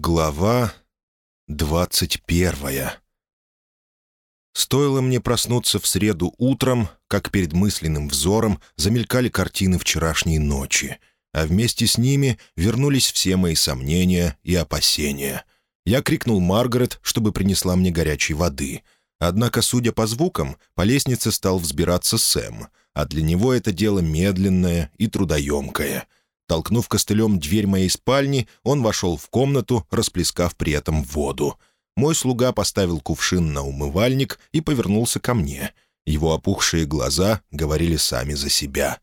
Глава двадцать первая Стоило мне проснуться в среду утром, как перед мысленным взором замелькали картины вчерашней ночи, а вместе с ними вернулись все мои сомнения и опасения. Я крикнул Маргарет, чтобы принесла мне горячей воды. Однако, судя по звукам, по лестнице стал взбираться Сэм, а для него это дело медленное и трудоемкое — Толкнув костылем дверь моей спальни, он вошел в комнату, расплескав при этом воду. Мой слуга поставил кувшин на умывальник и повернулся ко мне. Его опухшие глаза говорили сами за себя.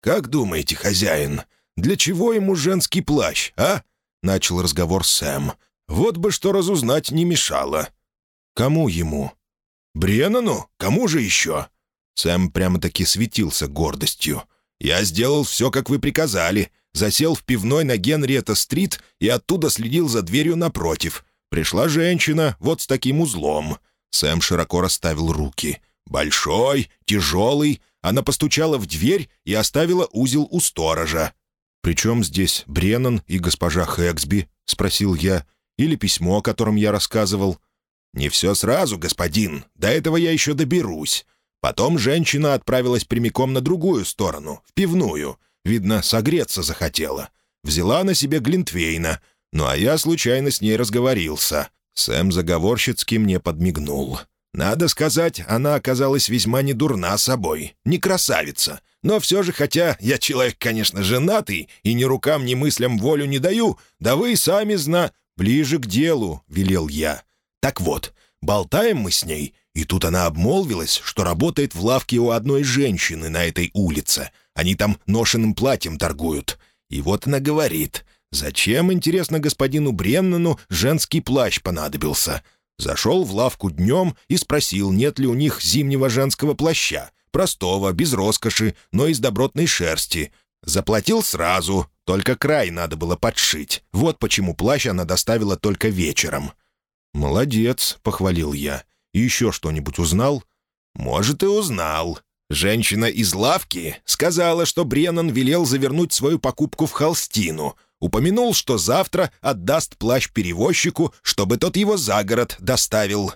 «Как думаете, хозяин, для чего ему женский плащ, а?» — начал разговор Сэм. «Вот бы что разузнать не мешало». «Кому ему?» «Бреннану? Кому же еще?» Сэм прямо-таки светился гордостью. Я сделал все, как вы приказали. Засел в пивной на Генриетта-стрит и оттуда следил за дверью напротив. Пришла женщина, вот с таким узлом». Сэм широко расставил руки. «Большой, тяжелый». Она постучала в дверь и оставила узел у сторожа. «Причем здесь Бреннан и госпожа Хэксби?» — спросил я. «Или письмо, о котором я рассказывал?» «Не все сразу, господин. До этого я еще доберусь. Потом женщина отправилась прямиком на другую сторону, в пивную. Видно, согреться захотела. Взяла на себе Глинтвейна. Ну а я случайно с ней разговорился. Сэм заговорщицки мне подмигнул. Надо сказать, она оказалась весьма не дурна собой, не красавица. Но все же, хотя я человек, конечно, женатый, и ни рукам, ни мыслям волю не даю, да вы сами зна... «Ближе к делу», — велел я. «Так вот, болтаем мы с ней, и тут она обмолвилась, что работает в лавке у одной женщины на этой улице. Они там ношенным платьем торгуют. И вот она говорит, зачем, интересно, господину Бреннану женский плащ понадобился? Зашел в лавку днем и спросил, нет ли у них зимнего женского плаща. Простого, без роскоши, но из добротной шерсти. Заплатил сразу, только край надо было подшить. Вот почему плащ она доставила только вечером. «Молодец», — похвалил я еще что-нибудь узнал?» «Может, и узнал. Женщина из лавки сказала, что Бреннан велел завернуть свою покупку в холстину. Упомянул, что завтра отдаст плащ перевозчику, чтобы тот его за город доставил».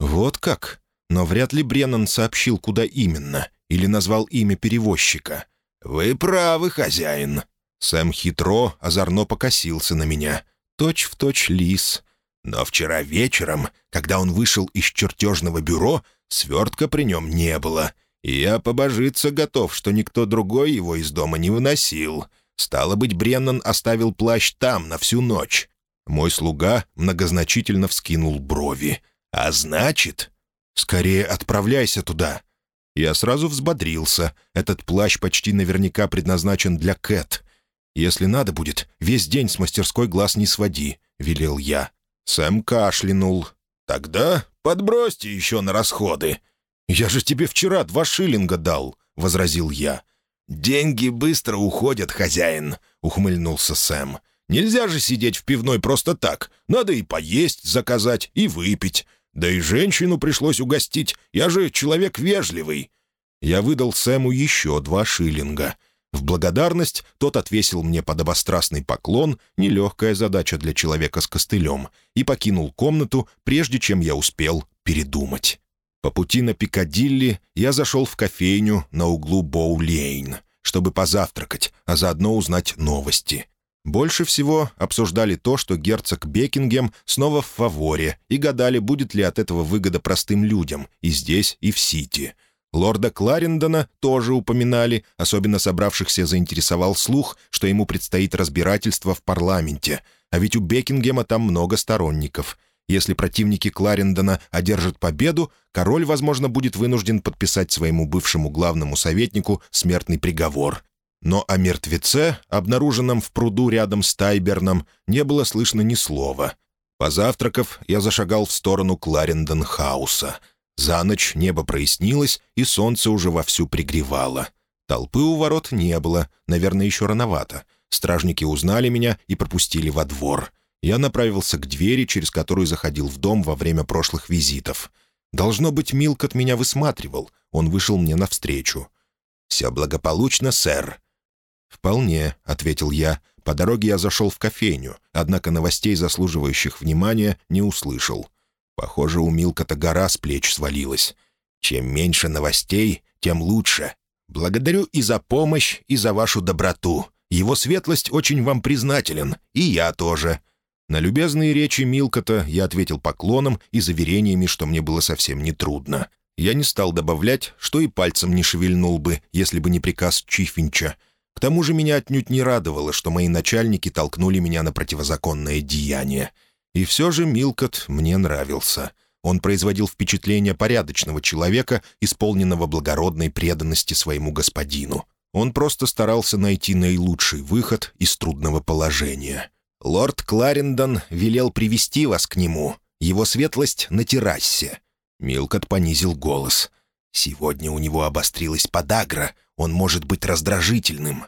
«Вот как? Но вряд ли Бреннан сообщил, куда именно, или назвал имя перевозчика». «Вы правы, хозяин». Сэм хитро, озорно покосился на меня. Точь в точь лис. Но вчера вечером, когда он вышел из чертежного бюро, свертка при нем не было, и я побожиться готов, что никто другой его из дома не выносил. Стало быть, Бреннан оставил плащ там на всю ночь. Мой слуга многозначительно вскинул брови. «А значит...» «Скорее отправляйся туда». Я сразу взбодрился. Этот плащ почти наверняка предназначен для Кэт. «Если надо будет, весь день с мастерской глаз не своди», — велел я. Сэм кашлянул. «Тогда подбросьте еще на расходы». «Я же тебе вчера два шиллинга дал», — возразил я. «Деньги быстро уходят, хозяин», — ухмыльнулся Сэм. «Нельзя же сидеть в пивной просто так. Надо и поесть заказать, и выпить. Да и женщину пришлось угостить. Я же человек вежливый». Я выдал Сэму еще два шиллинга — в благодарность тот отвесил мне подобострастный поклон, нелегкая задача для человека с костылем, и покинул комнату, прежде чем я успел передумать. По пути на Пикадилли я зашел в кофейню на углу Боу-Лейн, чтобы позавтракать, а заодно узнать новости. Больше всего обсуждали то, что герцог Бекингем снова в фаворе, и гадали, будет ли от этого выгода простым людям и здесь, и в Сити — Лорда Кларендона тоже упоминали, особенно собравшихся заинтересовал слух, что ему предстоит разбирательство в парламенте, а ведь у Бекингема там много сторонников. Если противники Кларендона одержат победу, король, возможно, будет вынужден подписать своему бывшему главному советнику смертный приговор. Но о мертвеце, обнаруженном в пруду рядом с Тайберном, не было слышно ни слова. Позавтракав, я зашагал в сторону Кларендон-хауса — за ночь небо прояснилось, и солнце уже вовсю пригревало. Толпы у ворот не было, наверное, еще рановато. Стражники узнали меня и пропустили во двор. Я направился к двери, через которую заходил в дом во время прошлых визитов. Должно быть, Милкот меня высматривал. Он вышел мне навстречу. «Все благополучно, сэр». «Вполне», — ответил я, По дороге я зашел в кофейню, однако новостей, заслуживающих внимания, не услышал. Похоже, у Милка-то гора с плеч свалилась. Чем меньше новостей, тем лучше. Благодарю и за помощь, и за вашу доброту. Его светлость очень вам признателен, и я тоже». На любезные речи Милкота я ответил поклоном и заверениями, что мне было совсем нетрудно. Я не стал добавлять, что и пальцем не шевельнул бы, если бы не приказ Чифинча. К тому же меня отнюдь не радовало, что мои начальники толкнули меня на противозаконное деяние. И все же Милкот мне нравился. Он производил впечатление порядочного человека, исполненного благородной преданности своему господину. Он просто старался найти наилучший выход из трудного положения. «Лорд Кларендон велел привести вас к нему. Его светлость на террасе». Милкот понизил голос. «Сегодня у него обострилась подагра. Он может быть раздражительным».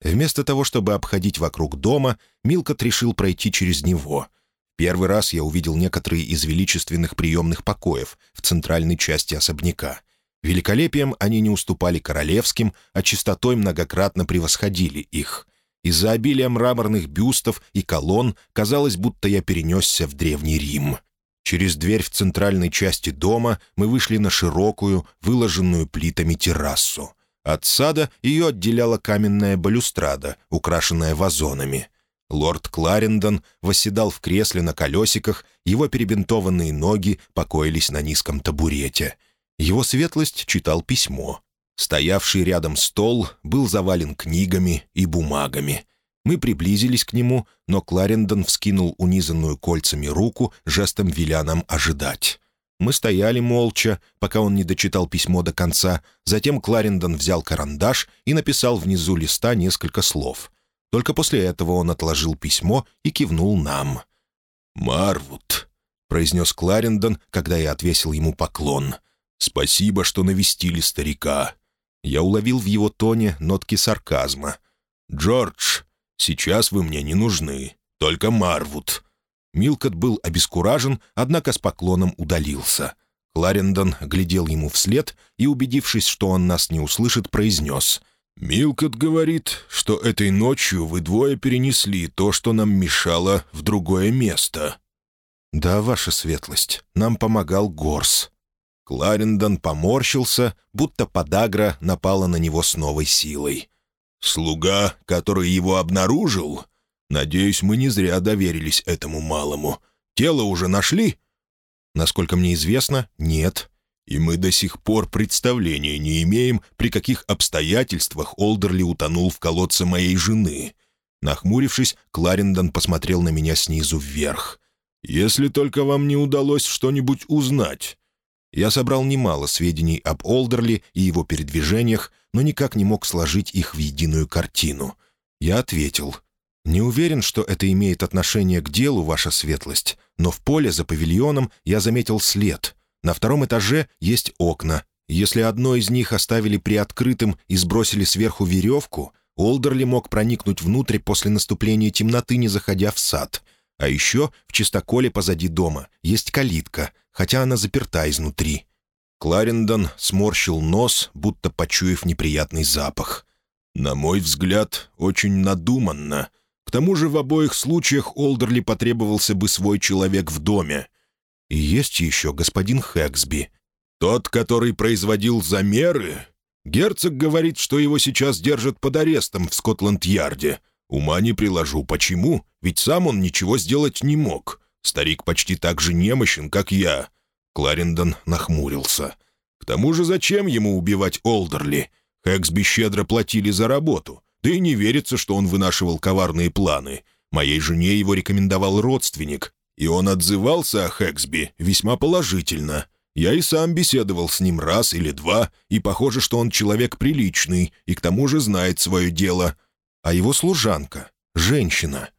Вместо того, чтобы обходить вокруг дома, Милкот решил пройти через него. Первый раз я увидел некоторые из величественных приемных покоев в центральной части особняка. Великолепием они не уступали королевским, а чистотой многократно превосходили их. Из-за обилия мраморных бюстов и колонн казалось, будто я перенесся в Древний Рим. Через дверь в центральной части дома мы вышли на широкую, выложенную плитами террасу. От сада ее отделяла каменная балюстрада, украшенная вазонами. Лорд Кларендон восседал в кресле на колесиках, его перебинтованные ноги покоились на низком табурете. Его светлость читал письмо. Стоявший рядом стол был завален книгами и бумагами. Мы приблизились к нему, но Кларендон вскинул унизанную кольцами руку, жестом веля нам ожидать. Мы стояли молча, пока он не дочитал письмо до конца. Затем Кларендон взял карандаш и написал внизу листа несколько слов. Только после этого он отложил письмо и кивнул нам. «Марвуд», — произнес Кларендон, когда я отвесил ему поклон. «Спасибо, что навестили старика». Я уловил в его тоне нотки сарказма. «Джордж, сейчас вы мне не нужны, только Марвуд». Милкот был обескуражен, однако с поклоном удалился. Кларендон глядел ему вслед и, убедившись, что он нас не услышит, произнес — «Милкот говорит, что этой ночью вы двое перенесли то, что нам мешало, в другое место». «Да, ваша светлость, нам помогал Горс». Кларендон поморщился, будто подагра напала на него с новой силой. «Слуга, который его обнаружил? Надеюсь, мы не зря доверились этому малому. Тело уже нашли?» «Насколько мне известно, нет и мы до сих пор представления не имеем, при каких обстоятельствах Олдерли утонул в колодце моей жены». Нахмурившись, Кларендон посмотрел на меня снизу вверх. «Если только вам не удалось что-нибудь узнать». Я собрал немало сведений об Олдерли и его передвижениях, но никак не мог сложить их в единую картину. Я ответил. «Не уверен, что это имеет отношение к делу, ваша светлость, но в поле за павильоном я заметил след. На втором этаже есть окна. Если одно из них оставили приоткрытым и сбросили сверху веревку, Олдерли мог проникнуть внутрь после наступления темноты, не заходя в сад. А еще в чистоколе позади дома есть калитка, хотя она заперта изнутри. Кларендон сморщил нос, будто почуяв неприятный запах. «На мой взгляд, очень надуманно. К тому же в обоих случаях Олдерли потребовался бы свой человек в доме. И есть еще господин Хэксби. Тот, который производил замеры? Герцог говорит, что его сейчас держат под арестом в Скотланд-Ярде. Ума не приложу. Почему? Ведь сам он ничего сделать не мог. Старик почти так же немощен, как я». Кларендон нахмурился. «К тому же зачем ему убивать Олдерли? Хэксби щедро платили за работу. Да и не верится, что он вынашивал коварные планы. Моей жене его рекомендовал родственник, и он отзывался о Хэксби весьма положительно. Я и сам беседовал с ним раз или два, и похоже, что он человек приличный и к тому же знает свое дело. А его служанка — женщина.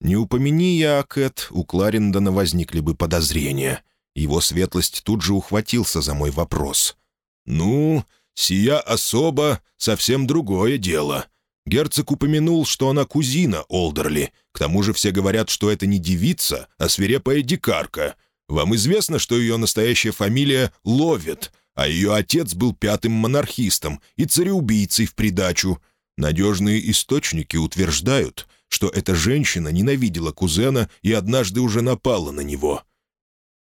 Не упомяни я о Кэт, у Кларендона возникли бы подозрения. Его светлость тут же ухватился за мой вопрос. «Ну, сия особа — совсем другое дело. Герцог упомянул, что она кузина Олдерли. К тому же все говорят, что это не девица, а свирепая дикарка. Вам известно, что ее настоящая фамилия Ловит, а ее отец был пятым монархистом и цареубийцей в придачу. Надежные источники утверждают, что эта женщина ненавидела кузена и однажды уже напала на него.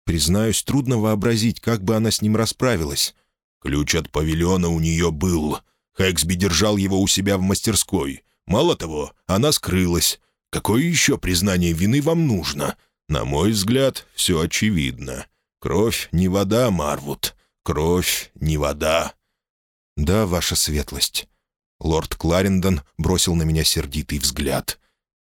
Признаюсь, трудно вообразить, как бы она с ним расправилась. Ключ от павильона у нее был. Хэксби держал его у себя в мастерской. Мало того, она скрылась. Какое еще признание вины вам нужно? На мой взгляд, все очевидно. Кровь не вода, Марвуд. Кровь не вода. «Да, ваша светлость». Лорд Кларендон бросил на меня сердитый взгляд.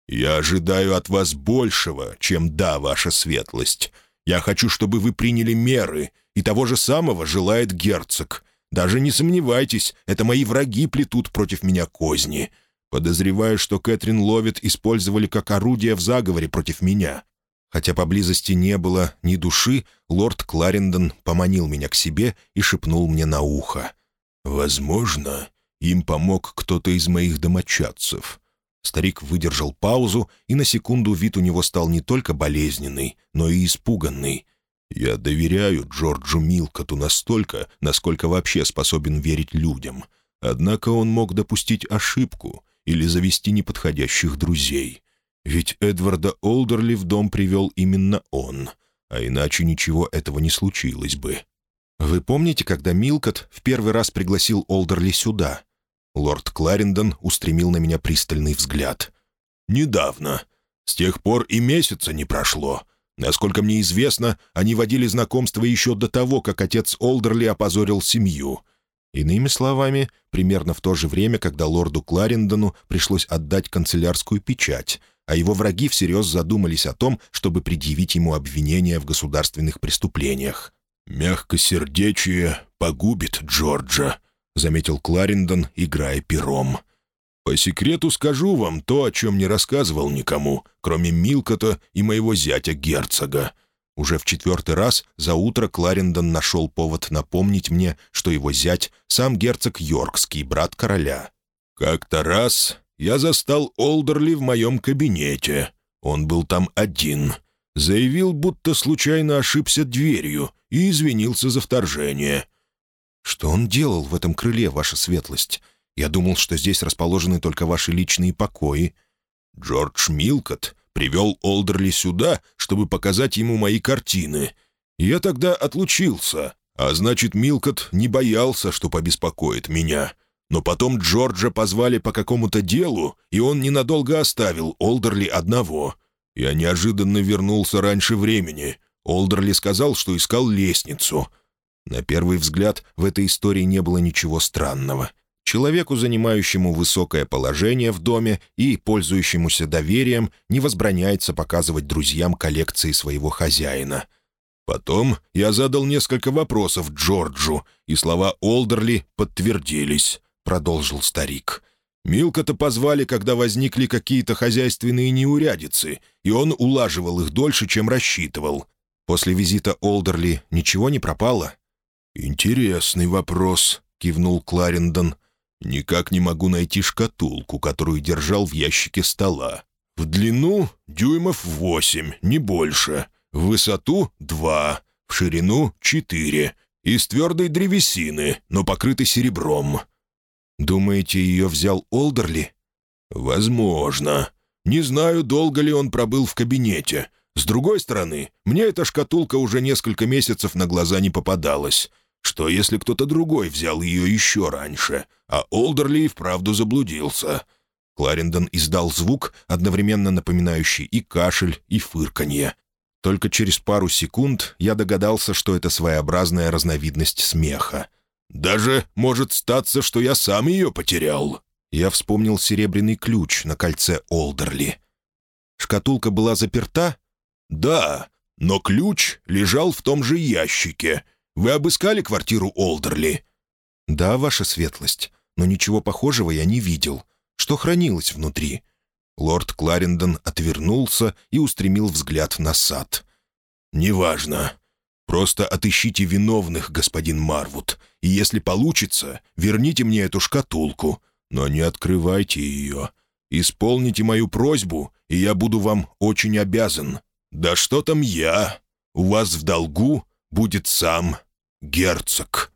«Я ожидаю от вас большего, чем «да, ваша светлость». Я хочу, чтобы вы приняли меры, и того же самого желает герцог. Даже не сомневайтесь, это мои враги плетут против меня козни. Подозреваю, что Кэтрин Ловит использовали как орудие в заговоре против меня. Хотя поблизости не было ни души, лорд Кларендон поманил меня к себе и шепнул мне на ухо. «Возможно, им помог кто-то из моих домочадцев». Старик выдержал паузу, и на секунду вид у него стал не только болезненный, но и испуганный. «Я доверяю Джорджу Милкоту настолько, насколько вообще способен верить людям. Однако он мог допустить ошибку или завести неподходящих друзей. Ведь Эдварда Олдерли в дом привел именно он, а иначе ничего этого не случилось бы. «Вы помните, когда Милкот в первый раз пригласил Олдерли сюда?» Лорд Кларендон устремил на меня пристальный взгляд. «Недавно. С тех пор и месяца не прошло. Насколько мне известно, они водили знакомство еще до того, как отец Олдерли опозорил семью. Иными словами, примерно в то же время, когда лорду Кларендону пришлось отдать канцелярскую печать, а его враги всерьез задумались о том, чтобы предъявить ему обвинения в государственных преступлениях. «Мягкосердечие погубит Джорджа», — заметил Кларендон, играя пером. «По секрету скажу вам то, о чем не рассказывал никому, кроме Милкота и моего зятя-герцога. Уже в четвертый раз за утро Кларендон нашел повод напомнить мне, что его зять — сам герцог Йоркский, брат короля. Как-то раз я застал Олдерли в моем кабинете. Он был там один. Заявил, будто случайно ошибся дверью и извинился за вторжение. «Что он делал в этом крыле, ваша светлость? Я думал, что здесь расположены только ваши личные покои». «Джордж Милкот привел Олдерли сюда, чтобы показать ему мои картины. Я тогда отлучился, а значит, Милкот не боялся, что побеспокоит меня. Но потом Джорджа позвали по какому-то делу, и он ненадолго оставил Олдерли одного. Я неожиданно вернулся раньше времени. Олдерли сказал, что искал лестницу. На первый взгляд в этой истории не было ничего странного. Человеку, занимающему высокое положение в доме и пользующемуся доверием, не возбраняется показывать друзьям коллекции своего хозяина. Потом я задал несколько вопросов Джорджу, и слова Олдерли подтвердились, — продолжил старик. Милка-то позвали, когда возникли какие-то хозяйственные неурядицы, и он улаживал их дольше, чем рассчитывал. После визита Олдерли ничего не пропало? «Интересный вопрос», — кивнул Кларендон. Никак не могу найти шкатулку, которую держал в ящике стола. В длину дюймов восемь, не больше. В высоту два, в ширину четыре. Из твердой древесины, но покрытой серебром. Думаете, ее взял Олдерли? Возможно. Не знаю, долго ли он пробыл в кабинете. С другой стороны, мне эта шкатулка уже несколько месяцев на глаза не попадалась. Что, если кто-то другой взял ее еще раньше, а Олдерли и вправду заблудился?» Кларендон издал звук, одновременно напоминающий и кашель, и фырканье. Только через пару секунд я догадался, что это своеобразная разновидность смеха. «Даже может статься, что я сам ее потерял». Я вспомнил серебряный ключ на кольце Олдерли. «Шкатулка была заперта?» «Да, но ключ лежал в том же ящике. Вы обыскали квартиру Олдерли?» «Да, ваша светлость, но ничего похожего я не видел. Что хранилось внутри?» Лорд Кларендон отвернулся и устремил взгляд на сад. «Неважно. Просто отыщите виновных, господин Марвуд, и если получится, верните мне эту шкатулку, но не открывайте ее. Исполните мою просьбу, и я буду вам очень обязан. Да что там я? У вас в долгу будет сам герцог».